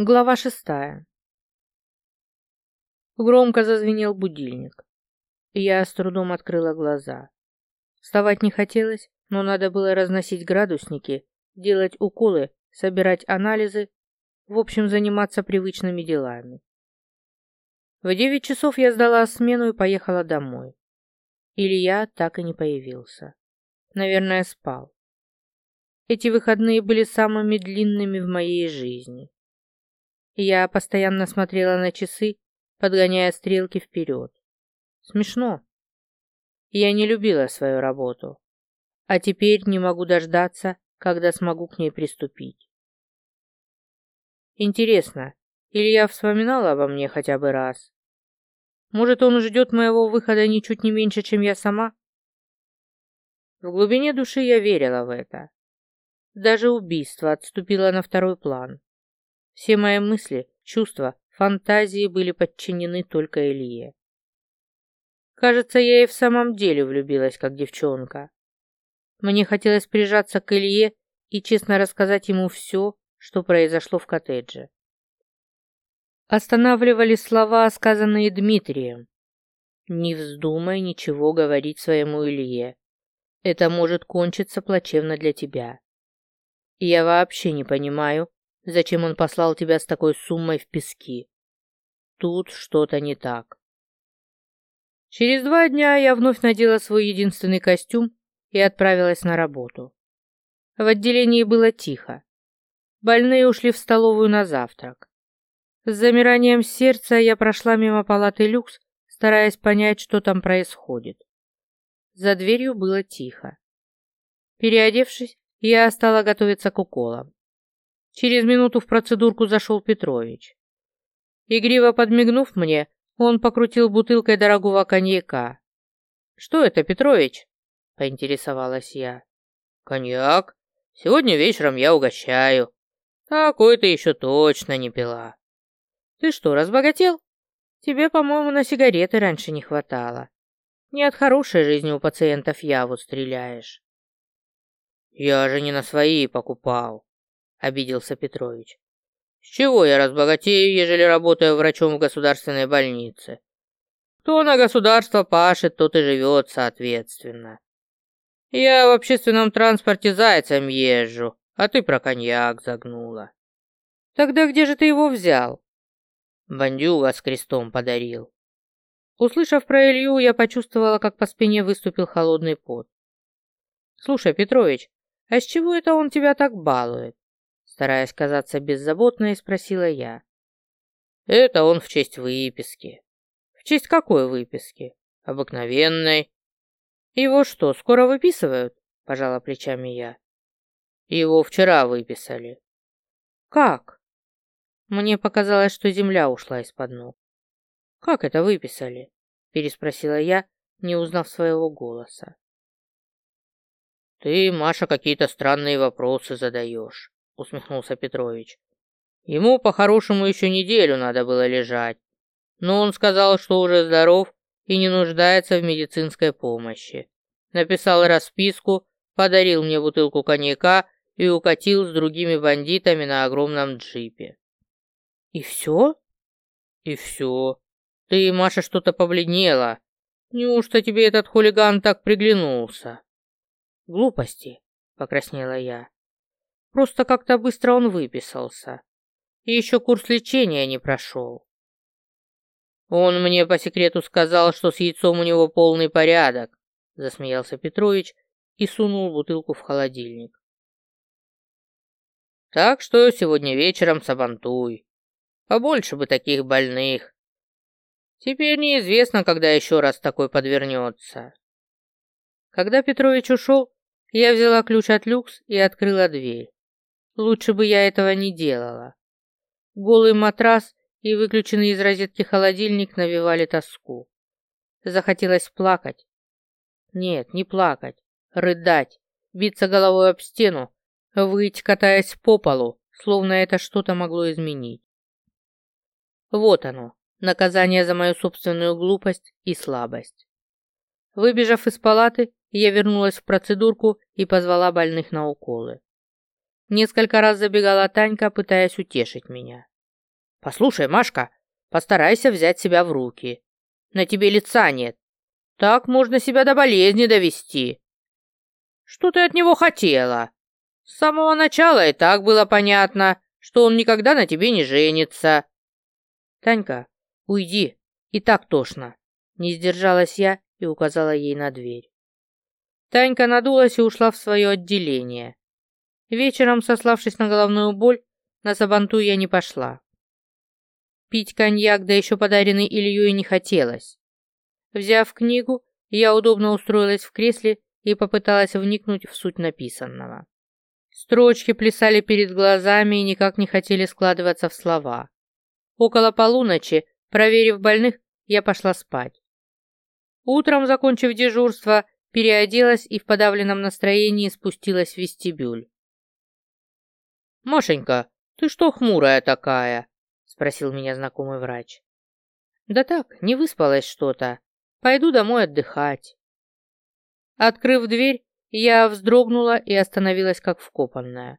Глава шестая. Громко зазвенел будильник. Я с трудом открыла глаза. Вставать не хотелось, но надо было разносить градусники, делать уколы, собирать анализы, в общем, заниматься привычными делами. В девять часов я сдала смену и поехала домой. Илья так и не появился. Наверное, спал. Эти выходные были самыми длинными в моей жизни. Я постоянно смотрела на часы, подгоняя стрелки вперед. Смешно. Я не любила свою работу, а теперь не могу дождаться, когда смогу к ней приступить. Интересно, Илья вспоминал обо мне хотя бы раз? Может, он ждет моего выхода ничуть не меньше, чем я сама? В глубине души я верила в это. Даже убийство отступило на второй план. Все мои мысли, чувства, фантазии были подчинены только Илье. Кажется, я и в самом деле влюбилась, как девчонка. Мне хотелось прижаться к Илье и честно рассказать ему все, что произошло в коттедже. Останавливали слова, сказанные Дмитрием. «Не вздумай ничего говорить своему Илье. Это может кончиться плачевно для тебя. Я вообще не понимаю, Зачем он послал тебя с такой суммой в пески? Тут что-то не так. Через два дня я вновь надела свой единственный костюм и отправилась на работу. В отделении было тихо. Больные ушли в столовую на завтрак. С замиранием сердца я прошла мимо палаты люкс, стараясь понять, что там происходит. За дверью было тихо. Переодевшись, я стала готовиться к уколам. Через минуту в процедурку зашел Петрович. Игриво подмигнув мне, он покрутил бутылкой дорогого коньяка. «Что это, Петрович?» — поинтересовалась я. «Коньяк. Сегодня вечером я угощаю. Такой ты еще точно не пила». «Ты что, разбогател? Тебе, по-моему, на сигареты раньше не хватало. Не от хорошей жизни у пациентов яву стреляешь». «Я же не на свои покупал», — обиделся Петрович. «С чего я разбогатею, ежели работаю врачом в государственной больнице? Кто на государство пашет, тот и живет соответственно. Я в общественном транспорте зайцем езжу, а ты про коньяк загнула». «Тогда где же ты его взял?» Бандюга с крестом подарил. Услышав про Илью, я почувствовала, как по спине выступил холодный пот. «Слушай, Петрович, а с чего это он тебя так балует? Стараясь казаться беззаботной, спросила я. Это он в честь выписки. В честь какой выписки? Обыкновенной. Его что, скоро выписывают? Пожала плечами я. Его вчера выписали. Как? Мне показалось, что земля ушла из-под ног. Как это выписали? Переспросила я, не узнав своего голоса. Ты, Маша, какие-то странные вопросы задаешь усмехнулся Петрович. Ему по-хорошему еще неделю надо было лежать, но он сказал, что уже здоров и не нуждается в медицинской помощи. Написал расписку, подарил мне бутылку коньяка и укатил с другими бандитами на огромном джипе. И все? И все. Ты, Маша, что-то побледнела. Неужто тебе этот хулиган так приглянулся? Глупости, покраснела я. Просто как-то быстро он выписался. И еще курс лечения не прошел. Он мне по секрету сказал, что с яйцом у него полный порядок, засмеялся Петрович и сунул бутылку в холодильник. Так что сегодня вечером сабантуй. Побольше бы таких больных. Теперь неизвестно, когда еще раз такой подвернется. Когда Петрович ушел, я взяла ключ от люкс и открыла дверь. Лучше бы я этого не делала. Голый матрас и выключенный из розетки холодильник навевали тоску. Захотелось плакать. Нет, не плакать, рыдать, биться головой об стену, выть, катаясь по полу, словно это что-то могло изменить. Вот оно, наказание за мою собственную глупость и слабость. Выбежав из палаты, я вернулась в процедурку и позвала больных на уколы. Несколько раз забегала Танька, пытаясь утешить меня. Послушай, Машка, постарайся взять себя в руки. На тебе лица нет. Так можно себя до болезни довести. Что ты от него хотела? С самого начала и так было понятно, что он никогда на тебе не женится. Танька, уйди, и так тошно. Не сдержалась я и указала ей на дверь. Танька надулась и ушла в свое отделение. Вечером, сославшись на головную боль, на сабанту я не пошла. Пить коньяк, да еще подаренный Ильей, не хотелось. Взяв книгу, я удобно устроилась в кресле и попыталась вникнуть в суть написанного. Строчки плясали перед глазами и никак не хотели складываться в слова. Около полуночи, проверив больных, я пошла спать. Утром, закончив дежурство, переоделась и в подавленном настроении спустилась в вестибюль. «Машенька, ты что хмурая такая?» — спросил меня знакомый врач. «Да так, не выспалась что-то. Пойду домой отдыхать». Открыв дверь, я вздрогнула и остановилась как вкопанная.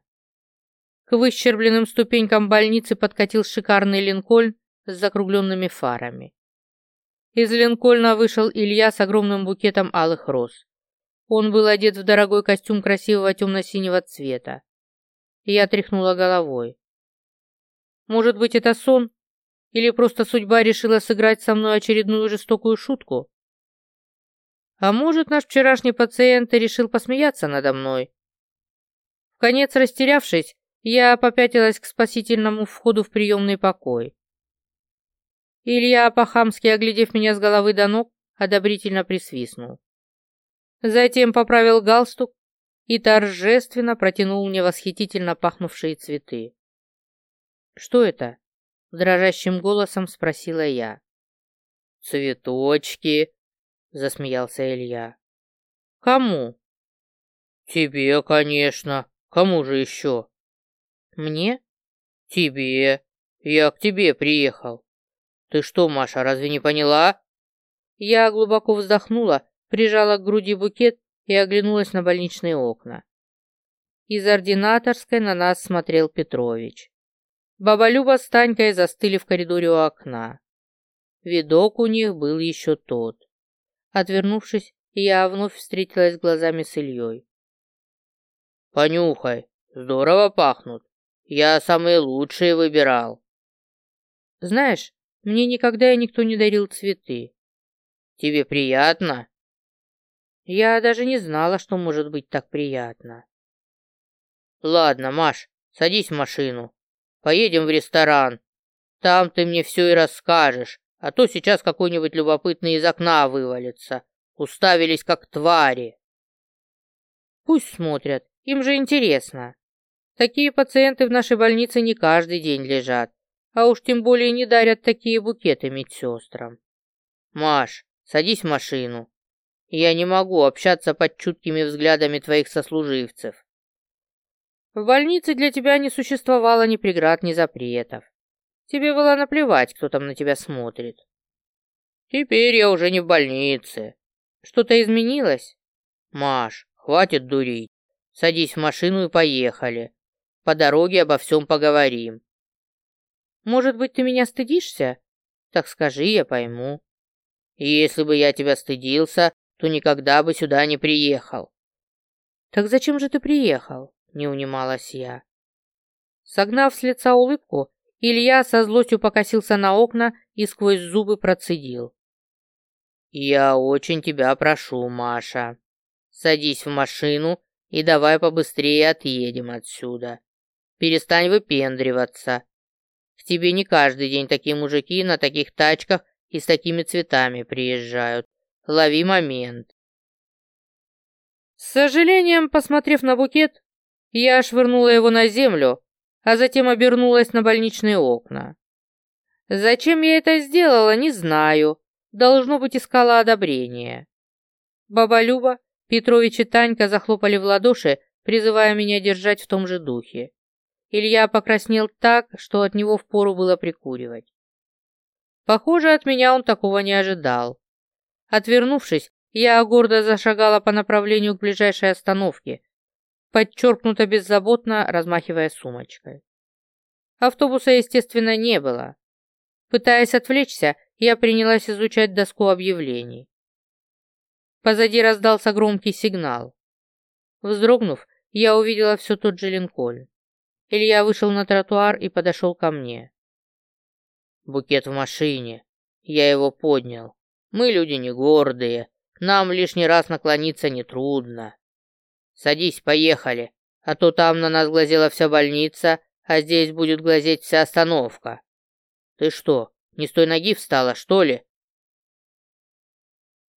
К выщербленным ступенькам больницы подкатил шикарный линкольн с закругленными фарами. Из линкольна вышел Илья с огромным букетом алых роз. Он был одет в дорогой костюм красивого темно-синего цвета. Я тряхнула головой. Может быть, это сон? Или просто судьба решила сыграть со мной очередную жестокую шутку? А может, наш вчерашний пациент решил посмеяться надо мной? В конец растерявшись, я попятилась к спасительному входу в приемный покой. Илья, по-хамски оглядев меня с головы до ног, одобрительно присвистнул. Затем поправил галстук и торжественно протянул мне восхитительно пахнувшие цветы. «Что это?» — дрожащим голосом спросила я. «Цветочки», — засмеялся Илья. «Кому?» «Тебе, конечно. Кому же еще?» «Мне?» «Тебе. Я к тебе приехал. Ты что, Маша, разве не поняла?» Я глубоко вздохнула, прижала к груди букет и оглянулась на больничные окна. Из ординаторской на нас смотрел Петрович. Баба Люба с Танькой застыли в коридоре у окна. Видок у них был еще тот. Отвернувшись, я вновь встретилась глазами с Ильей. «Понюхай, здорово пахнут. Я самые лучшие выбирал». «Знаешь, мне никогда и никто не дарил цветы». «Тебе приятно?» Я даже не знала, что может быть так приятно. Ладно, Маш, садись в машину. Поедем в ресторан. Там ты мне все и расскажешь, а то сейчас какой-нибудь любопытный из окна вывалится. Уставились как твари. Пусть смотрят, им же интересно. Такие пациенты в нашей больнице не каждый день лежат, а уж тем более не дарят такие букеты медсестрам. Маш, садись в машину. Я не могу общаться под чуткими взглядами твоих сослуживцев. В больнице для тебя не существовало ни преград, ни запретов. Тебе было наплевать, кто там на тебя смотрит. Теперь я уже не в больнице. Что-то изменилось? Маш, хватит дурить. Садись в машину и поехали. По дороге обо всем поговорим. Может быть, ты меня стыдишься? Так скажи, я пойму. Если бы я тебя стыдился, то никогда бы сюда не приехал. Так зачем же ты приехал? Не унималась я. Согнав с лица улыбку, Илья со злостью покосился на окна и сквозь зубы процедил. «Я очень тебя прошу, Маша. Садись в машину и давай побыстрее отъедем отсюда. Перестань выпендриваться. К тебе не каждый день такие мужики на таких тачках и с такими цветами приезжают. Лови момент. С сожалением, посмотрев на букет, я швырнула его на землю, а затем обернулась на больничные окна. Зачем я это сделала, не знаю. Должно быть, искала одобрения. Баба Люба, Петрович и Танька захлопали в ладоши, призывая меня держать в том же духе. Илья покраснел так, что от него впору было прикуривать. Похоже, от меня он такого не ожидал. Отвернувшись, я гордо зашагала по направлению к ближайшей остановке, подчеркнуто беззаботно размахивая сумочкой. Автобуса, естественно, не было. Пытаясь отвлечься, я принялась изучать доску объявлений. Позади раздался громкий сигнал. Вздрогнув, я увидела все тот же Линкольн. Илья вышел на тротуар и подошел ко мне. Букет в машине. Я его поднял. Мы люди не гордые. Нам лишний раз наклониться нетрудно. Садись, поехали. А то там на нас глазела вся больница, а здесь будет глазеть вся остановка. Ты что, не с той ноги встала, что ли?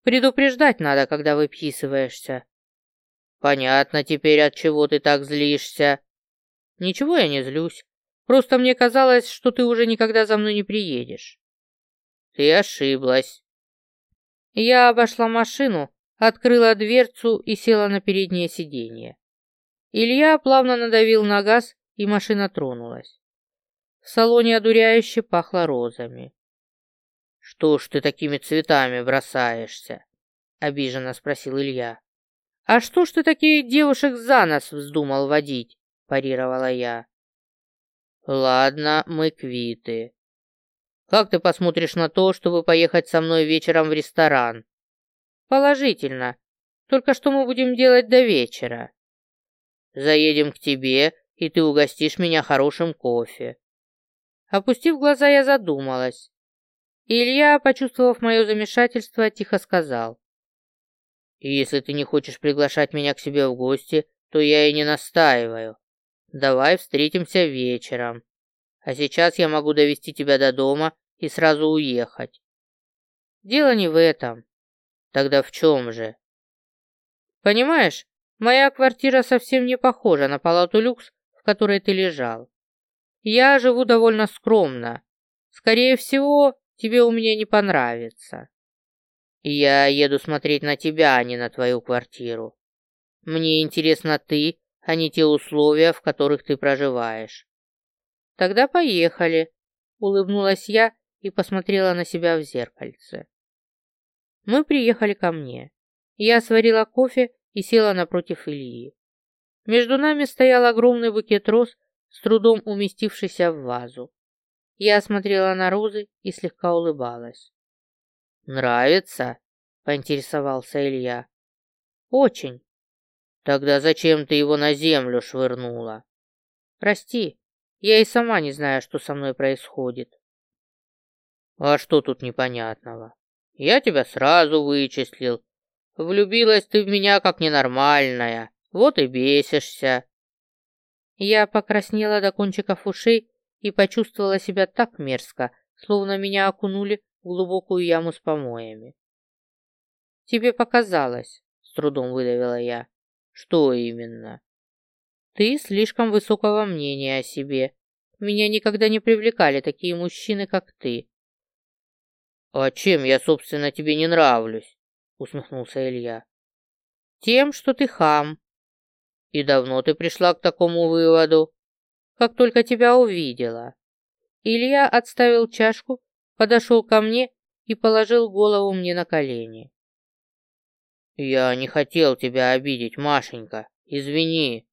Предупреждать надо, когда выписываешься. Понятно теперь, от чего ты так злишься. Ничего я не злюсь. Просто мне казалось, что ты уже никогда за мной не приедешь. Ты ошиблась. Я обошла машину, открыла дверцу и села на переднее сиденье. Илья плавно надавил на газ, и машина тронулась. В салоне одуряюще пахло розами. «Что ж ты такими цветами бросаешься?» — обиженно спросил Илья. «А что ж ты таких девушек за нос вздумал водить?» — парировала я. «Ладно, мы квиты. Как ты посмотришь на то, чтобы поехать со мной вечером в ресторан?» «Положительно. Только что мы будем делать до вечера?» «Заедем к тебе, и ты угостишь меня хорошим кофе. Опустив глаза, я задумалась. Илья, почувствовав мое замешательство, тихо сказал. «Если ты не хочешь приглашать меня к себе в гости, то я и не настаиваю. Давай встретимся вечером. А сейчас я могу довести тебя до дома и сразу уехать». «Дело не в этом. Тогда в чем же?» «Понимаешь, моя квартира совсем не похожа на палату люкс, в которой ты лежал. Я живу довольно скромно. Скорее всего, тебе у меня не понравится. Я еду смотреть на тебя, а не на твою квартиру. Мне интересно ты, а не те условия, в которых ты проживаешь. Тогда поехали, улыбнулась я и посмотрела на себя в зеркальце. Мы приехали ко мне. Я сварила кофе и села напротив Ильи. Между нами стоял огромный букет роз с трудом уместившийся в вазу. Я смотрела на розы и слегка улыбалась. «Нравится?» — поинтересовался Илья. «Очень». «Тогда зачем ты его на землю швырнула?» «Прости, я и сама не знаю, что со мной происходит». «А что тут непонятного? Я тебя сразу вычислил. Влюбилась ты в меня как ненормальная, вот и бесишься. Я покраснела до кончиков ушей и почувствовала себя так мерзко, словно меня окунули в глубокую яму с помоями. «Тебе показалось», — с трудом выдавила я. «Что именно?» «Ты слишком высокого мнения о себе. Меня никогда не привлекали такие мужчины, как ты». «А чем я, собственно, тебе не нравлюсь?» — усмехнулся Илья. «Тем, что ты хам, и давно ты пришла к такому выводу? Как только тебя увидела. Илья отставил чашку, подошел ко мне и положил голову мне на колени. Я не хотел тебя обидеть, Машенька. Извини.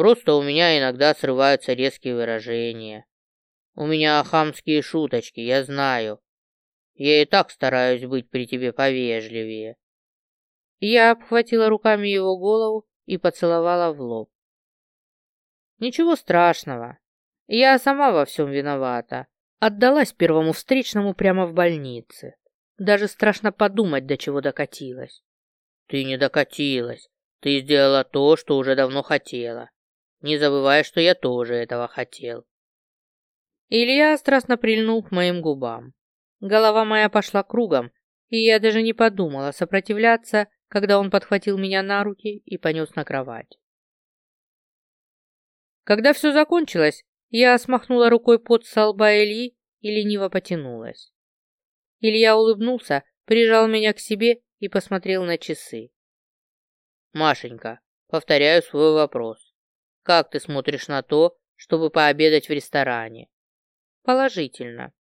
Просто у меня иногда срываются резкие выражения. У меня хамские шуточки, я знаю. Я и так стараюсь быть при тебе повежливее. Я обхватила руками его голову и поцеловала в лоб. Ничего страшного. Я сама во всем виновата. Отдалась первому встречному прямо в больнице. Даже страшно подумать, до чего докатилась. Ты не докатилась. Ты сделала то, что уже давно хотела. Не забывай, что я тоже этого хотел. Илья страстно прильнул к моим губам. Голова моя пошла кругом, и я даже не подумала сопротивляться когда он подхватил меня на руки и понес на кровать. Когда все закончилось, я смахнула рукой под со лба Ильи и лениво потянулась. Илья улыбнулся, прижал меня к себе и посмотрел на часы. «Машенька, повторяю свой вопрос. Как ты смотришь на то, чтобы пообедать в ресторане?» «Положительно».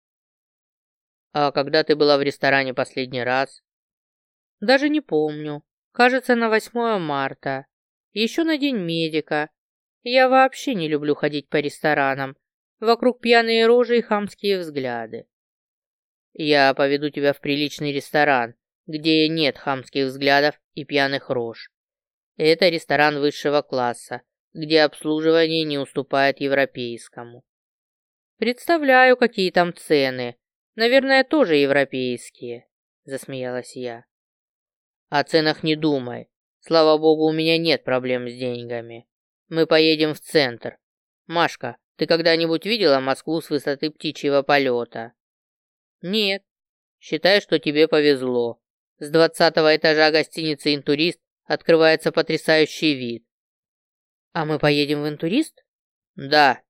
«А когда ты была в ресторане последний раз?» Даже не помню. Кажется, на 8 марта. Еще на День медика. Я вообще не люблю ходить по ресторанам. Вокруг пьяные рожи и хамские взгляды. Я поведу тебя в приличный ресторан, где нет хамских взглядов и пьяных рож. Это ресторан высшего класса, где обслуживание не уступает европейскому. Представляю, какие там цены. Наверное, тоже европейские, засмеялась я. О ценах не думай. Слава богу, у меня нет проблем с деньгами. Мы поедем в центр. Машка, ты когда-нибудь видела Москву с высоты птичьего полета? Нет. Считай, что тебе повезло. С двадцатого этажа гостиницы «Интурист» открывается потрясающий вид. А мы поедем в «Интурист»? Да.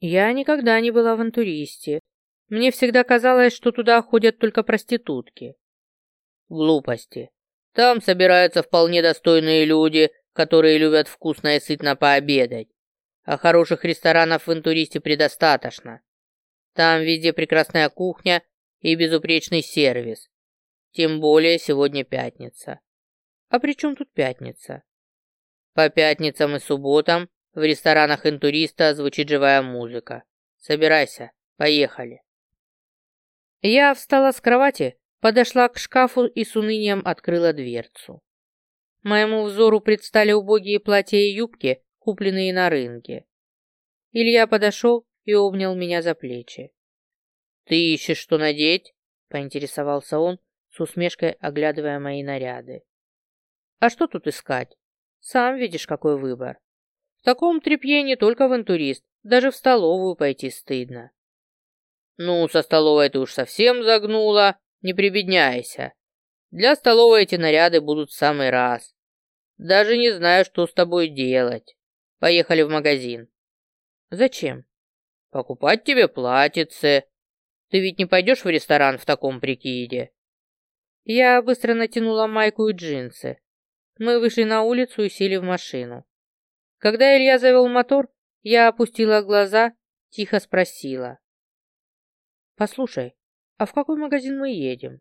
Я никогда не была в «Интуристе». Мне всегда казалось, что туда ходят только проститутки. Глупости. Там собираются вполне достойные люди, которые любят вкусно и сытно пообедать а хороших ресторанов в интуристе предостаточно. Там везде прекрасная кухня и безупречный сервис. Тем более сегодня пятница. А при чем тут пятница? По пятницам и субботам в ресторанах интуриста звучит живая музыка. Собирайся, поехали. Я встала с кровати, подошла к шкафу и с унынием открыла дверцу. Моему взору предстали убогие платья и юбки, купленные на рынке. Илья подошел и обнял меня за плечи. «Ты ищешь, что надеть?» — поинтересовался он, с усмешкой оглядывая мои наряды. «А что тут искать? Сам видишь, какой выбор. В таком тряпье не только в интурист, даже в столовую пойти стыдно». «Ну, со столовой ты уж совсем загнула, не прибедняйся. Для столовой эти наряды будут в самый раз. Даже не знаю, что с тобой делать». Поехали в магазин. Зачем? Покупать тебе платьице. Ты ведь не пойдешь в ресторан в таком прикиде. Я быстро натянула майку и джинсы. Мы вышли на улицу и сели в машину. Когда Илья завел мотор, я опустила глаза, тихо спросила. «Послушай, а в какой магазин мы едем?»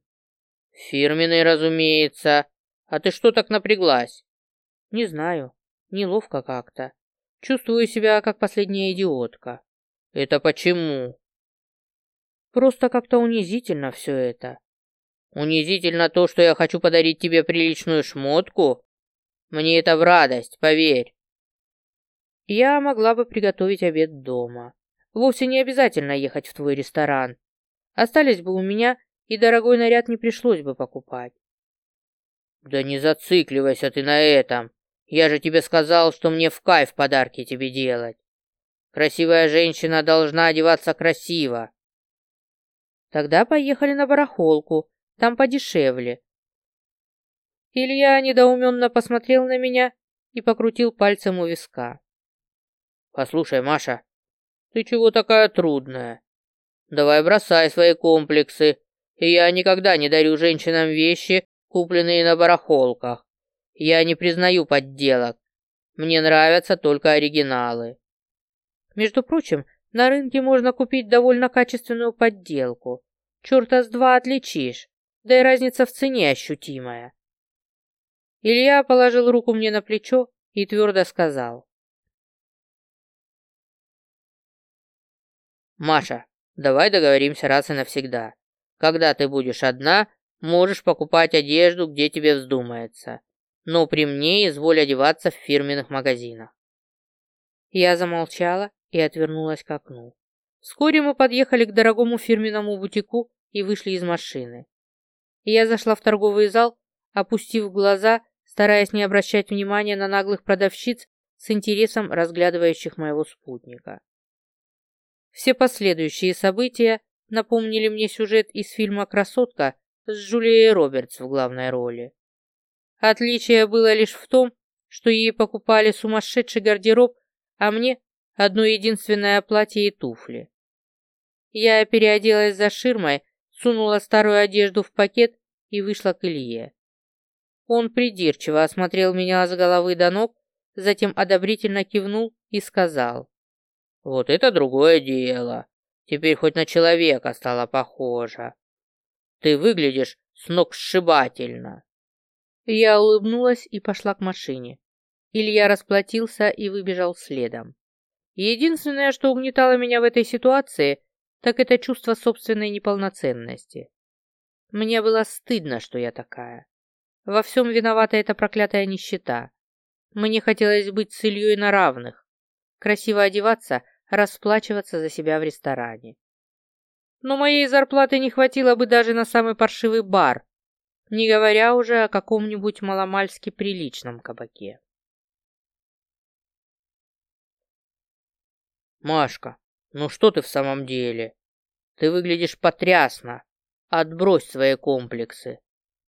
«Фирменный, разумеется. А ты что так напряглась?» «Не знаю. Неловко как-то. Чувствую себя как последняя идиотка. Это почему? Просто как-то унизительно все это. Унизительно то, что я хочу подарить тебе приличную шмотку? Мне это в радость, поверь. Я могла бы приготовить обед дома. Вовсе не обязательно ехать в твой ресторан. Остались бы у меня, и дорогой наряд не пришлось бы покупать. Да не зацикливайся ты на этом. Я же тебе сказал, что мне в кайф подарки тебе делать. Красивая женщина должна одеваться красиво. Тогда поехали на барахолку, там подешевле. Илья недоуменно посмотрел на меня и покрутил пальцем у виска. Послушай, Маша, ты чего такая трудная? Давай бросай свои комплексы. Я никогда не дарю женщинам вещи, купленные на барахолках. Я не признаю подделок. Мне нравятся только оригиналы. Между прочим, на рынке можно купить довольно качественную подделку. Черта с два отличишь, да и разница в цене ощутимая. Илья положил руку мне на плечо и твердо сказал. «Маша, давай договоримся раз и навсегда. Когда ты будешь одна, можешь покупать одежду, где тебе вздумается но при мне изволь одеваться в фирменных магазинах. Я замолчала и отвернулась к окну. Вскоре мы подъехали к дорогому фирменному бутику и вышли из машины. Я зашла в торговый зал, опустив глаза, стараясь не обращать внимания на наглых продавщиц с интересом разглядывающих моего спутника. Все последующие события напомнили мне сюжет из фильма «Красотка» с Джулией Робертс в главной роли. Отличие было лишь в том, что ей покупали сумасшедший гардероб, а мне одно единственное платье и туфли. Я переоделась за ширмой, сунула старую одежду в пакет и вышла к Илье. Он придирчиво осмотрел меня с головы до ног, затем одобрительно кивнул и сказал. «Вот это другое дело. Теперь хоть на человека стало похоже. Ты выглядишь сногсшибательно». Я улыбнулась и пошла к машине. Илья расплатился и выбежал следом. Единственное, что угнетало меня в этой ситуации, так это чувство собственной неполноценности. Мне было стыдно, что я такая. Во всем виновата эта проклятая нищета. Мне хотелось быть с Ильей на равных. Красиво одеваться, расплачиваться за себя в ресторане. Но моей зарплаты не хватило бы даже на самый паршивый бар, не говоря уже о каком-нибудь маломальски приличном кабаке. «Машка, ну что ты в самом деле? Ты выглядишь потрясно. Отбрось свои комплексы.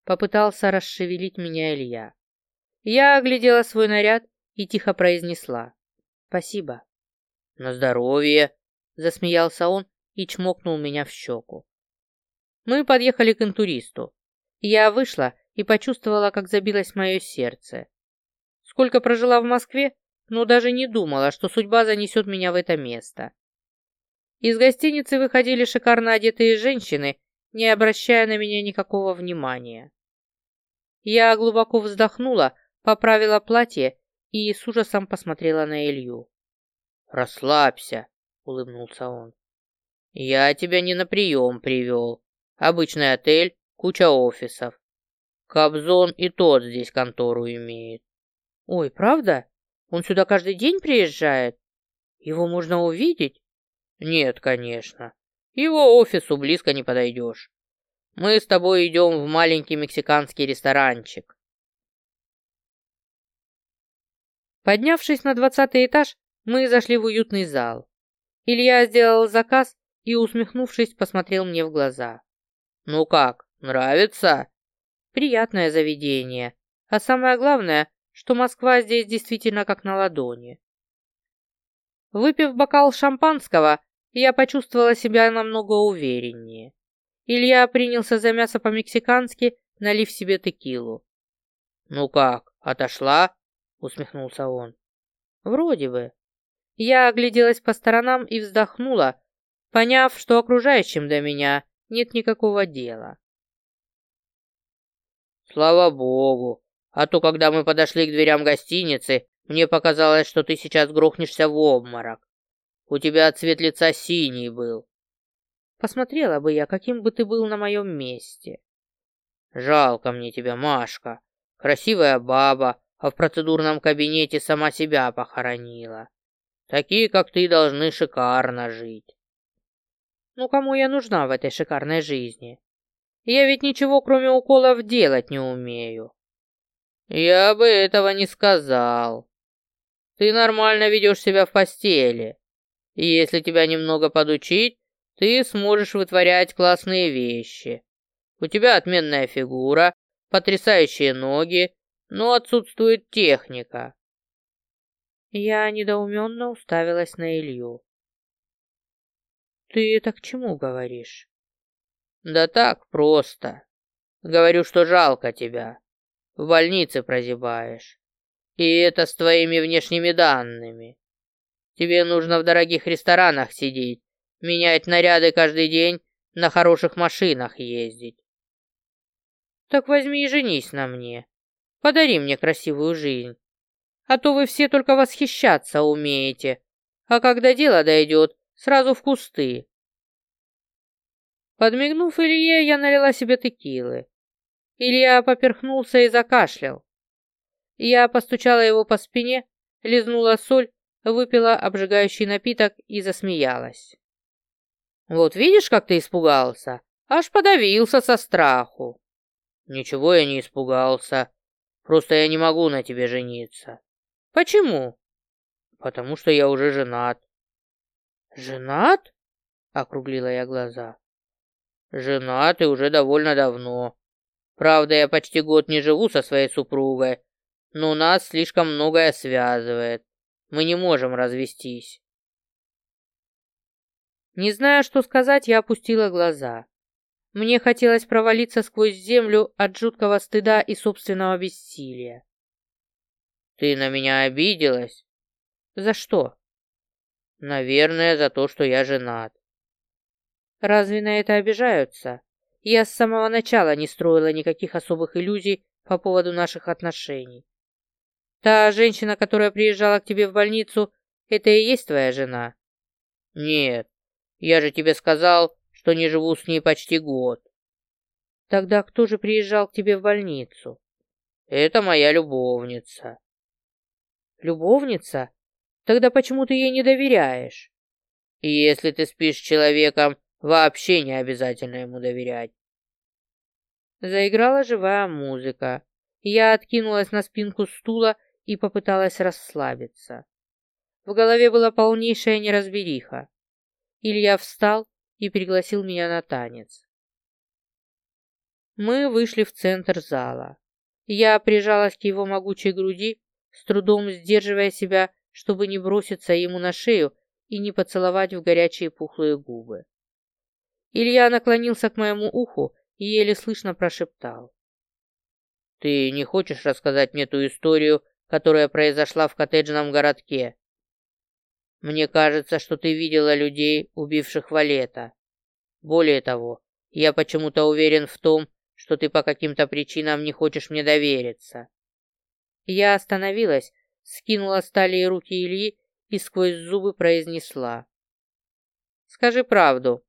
Попытался расшевелить меня Илья. Я оглядела свой наряд и тихо произнесла. Спасибо. На здоровье, засмеялся он и чмокнул меня в щеку. Мы подъехали к интуристу. Я вышла и почувствовала, как забилось мое сердце. Сколько прожила в Москве, но даже не думала, что судьба занесет меня в это место. Из гостиницы выходили шикарно одетые женщины не обращая на меня никакого внимания. Я глубоко вздохнула, поправила платье и с ужасом посмотрела на Илью. «Расслабься», — улыбнулся он. «Я тебя не на прием привел. Обычный отель, куча офисов. Кобзон и тот здесь контору имеет». «Ой, правда? Он сюда каждый день приезжает? Его можно увидеть?» «Нет, конечно. Его офису близко не подойдешь. Мы с тобой идем в маленький мексиканский ресторанчик. Поднявшись на двадцатый этаж, мы зашли в уютный зал. Илья сделал заказ и, усмехнувшись, посмотрел мне в глаза. «Ну как, нравится?» «Приятное заведение. А самое главное, что Москва здесь действительно как на ладони». Выпив бокал шампанского, я почувствовала себя намного увереннее. Илья принялся за мясо по-мексикански, налив себе текилу. «Ну как, отошла?» — усмехнулся он. «Вроде бы». Я огляделась по сторонам и вздохнула, поняв, что окружающим до меня нет никакого дела. «Слава богу! А то, когда мы подошли к дверям гостиницы, мне показалось, что ты сейчас грохнешься в обморок. У тебя цвет лица синий был. Посмотрела бы я, каким бы ты был на моем месте. Жалко мне тебя, Машка. Красивая баба, а в процедурном кабинете сама себя похоронила. Такие, как ты, должны шикарно жить. Ну, кому я нужна в этой шикарной жизни? Я ведь ничего, кроме уколов, делать не умею. Я бы этого не сказал. Ты нормально ведешь себя в постели. И если тебя немного подучить, ты сможешь вытворять классные вещи. У тебя отменная фигура, потрясающие ноги, но отсутствует техника. Я недоуменно уставилась на Илью. Ты это к чему говоришь? Да так просто. Говорю, что жалко тебя. В больнице прозябаешь. И это с твоими внешними данными. Тебе нужно в дорогих ресторанах сидеть, менять наряды каждый день, на хороших машинах ездить. Так возьми и женись на мне. Подари мне красивую жизнь. А то вы все только восхищаться умеете, а когда дело дойдет, сразу в кусты. Подмигнув Илье, я налила себе текилы. Илья поперхнулся и закашлял. Я постучала его по спине, лизнула соль выпила обжигающий напиток и засмеялась. «Вот видишь, как ты испугался? Аж подавился со страху». «Ничего я не испугался. Просто я не могу на тебе жениться». «Почему?» «Потому что я уже женат». «Женат?» — округлила я глаза. «Женат и уже довольно давно. Правда, я почти год не живу со своей супругой, но нас слишком многое связывает. Мы не можем развестись. Не зная, что сказать, я опустила глаза. Мне хотелось провалиться сквозь землю от жуткого стыда и собственного бессилия. Ты на меня обиделась? За что? Наверное, за то, что я женат. Разве на это обижаются? Я с самого начала не строила никаких особых иллюзий по поводу наших отношений. Та женщина, которая приезжала к тебе в больницу, Это и есть твоя жена? Нет, я же тебе сказал, что не живу с ней почти год. Тогда кто же приезжал к тебе в больницу? Это моя любовница. Любовница? Тогда почему ты ей не доверяешь? И если ты спишь с человеком, вообще не обязательно ему доверять. Заиграла живая музыка. Я откинулась на спинку стула и попыталась расслабиться. В голове была полнейшая неразбериха. Илья встал и пригласил меня на танец. Мы вышли в центр зала. Я прижалась к его могучей груди, с трудом сдерживая себя, чтобы не броситься ему на шею и не поцеловать в горячие пухлые губы. Илья наклонился к моему уху и еле слышно прошептал. «Ты не хочешь рассказать мне ту историю, которая произошла в коттеджном городке? Мне кажется, что ты видела людей, убивших Валета. Более того, я почему-то уверен в том, что ты по каким-то причинам не хочешь мне довериться. Я остановилась, скинула с талии руки Ильи и сквозь зубы произнесла. «Скажи правду,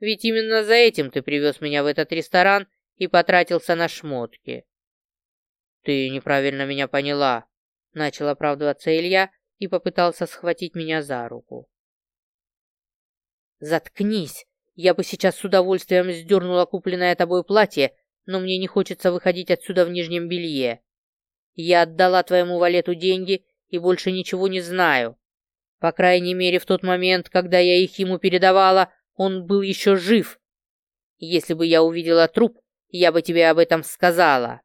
ведь именно за этим ты привез меня в этот ресторан и потратился на шмотки». «Ты неправильно меня поняла», — начал оправдываться Илья и попытался схватить меня за руку. «Заткнись! Я бы сейчас с удовольствием сдернула купленное тобой платье но мне не хочется выходить отсюда в нижнем белье. Я отдала твоему валету деньги и больше ничего не знаю. По крайней мере, в тот момент, когда я их ему передавала, он был еще жив. Если бы я увидела труп, я бы тебе об этом сказала.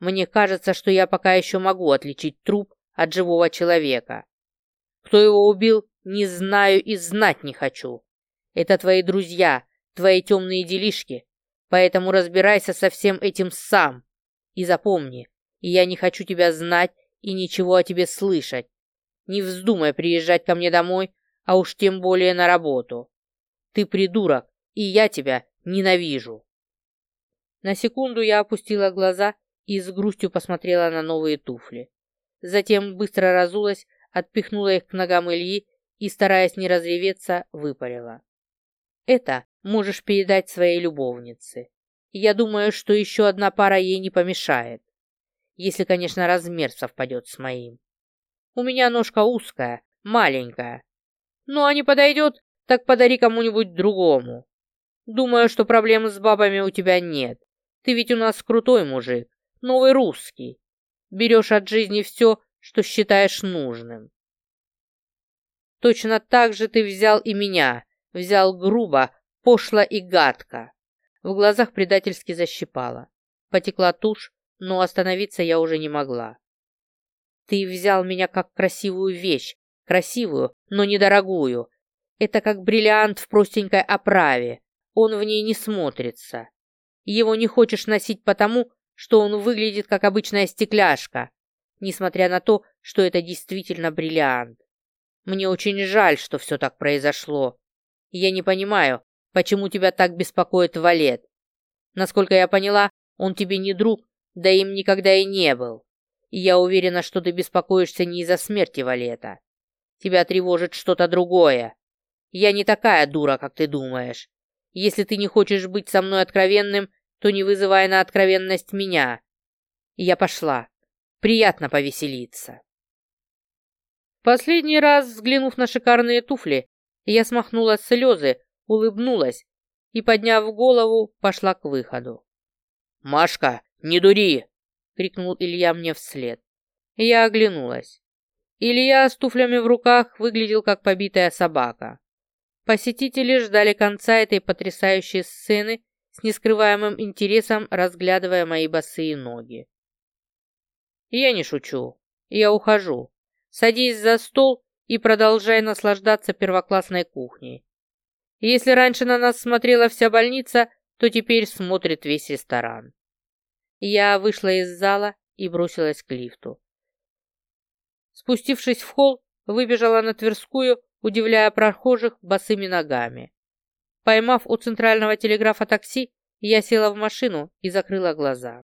Мне кажется, что я пока еще могу отличить труп от живого человека. Кто его убил, не знаю и знать не хочу. Это твои друзья, твои темные делишки, Поэтому разбирайся со всем этим сам. И запомни, я не хочу тебя знать и ничего о тебе слышать. Не вздумай приезжать ко мне домой, а уж тем более на работу. Ты придурок, и я тебя ненавижу. На секунду я опустила глаза и с грустью посмотрела на новые туфли. Затем быстро разулась, отпихнула их к ногам Ильи и, стараясь не разреветься, выпарила. Это можешь передать своей любовнице. Я думаю, что еще одна пара ей не помешает. Если, конечно, размер совпадет с моим. У меня ножка узкая, маленькая. Ну, а не подойдет, так подари кому-нибудь другому. Думаю, что проблем с бабами у тебя нет. Ты ведь у нас крутой мужик, новый русский. Берешь от жизни все, что считаешь нужным. Точно так же ты взял и меня, Взял грубо, пошло и гадко. В глазах предательски защипало. Потекла тушь, но остановиться я уже не могла. Ты взял меня как красивую вещь, красивую, но недорогую. Это как бриллиант в простенькой оправе. Он в ней не смотрится. Его не хочешь носить потому, что он выглядит как обычная стекляшка, несмотря на то, что это действительно бриллиант. Мне очень жаль, что все так произошло. Я не понимаю, почему тебя так беспокоит Валет. Насколько я поняла, он тебе не друг, да им никогда и не был. И я уверена, что ты беспокоишься не из-за смерти Валета. Тебя тревожит что-то другое. Я не такая дура, как ты думаешь. Если ты не хочешь быть со мной откровенным, то не вызывай на откровенность меня. Я пошла. Приятно повеселиться. Последний раз, взглянув на шикарные туфли, я смахнула слезы, улыбнулась и, подняв голову, пошла к выходу. «Машка, не дури!» — крикнул Илья мне вслед. Я оглянулась. Илья с туфлями в руках выглядел как побитая собака. Посетители ждали конца этой потрясающей сцены с нескрываемым интересом, разглядывая мои босые ноги. «Я не шучу. Я ухожу. Садись за стол и продолжай наслаждаться первоклассной кухней. Если раньше на нас смотрела вся больница, то теперь смотрит весь ресторан. Я вышла из зала и бросилась к лифту. Спустившись в холл, выбежала на Тверскую, удивляя прохожих босыми ногами. Поймав у центрального телеграфа такси, я села в машину и закрыла глаза.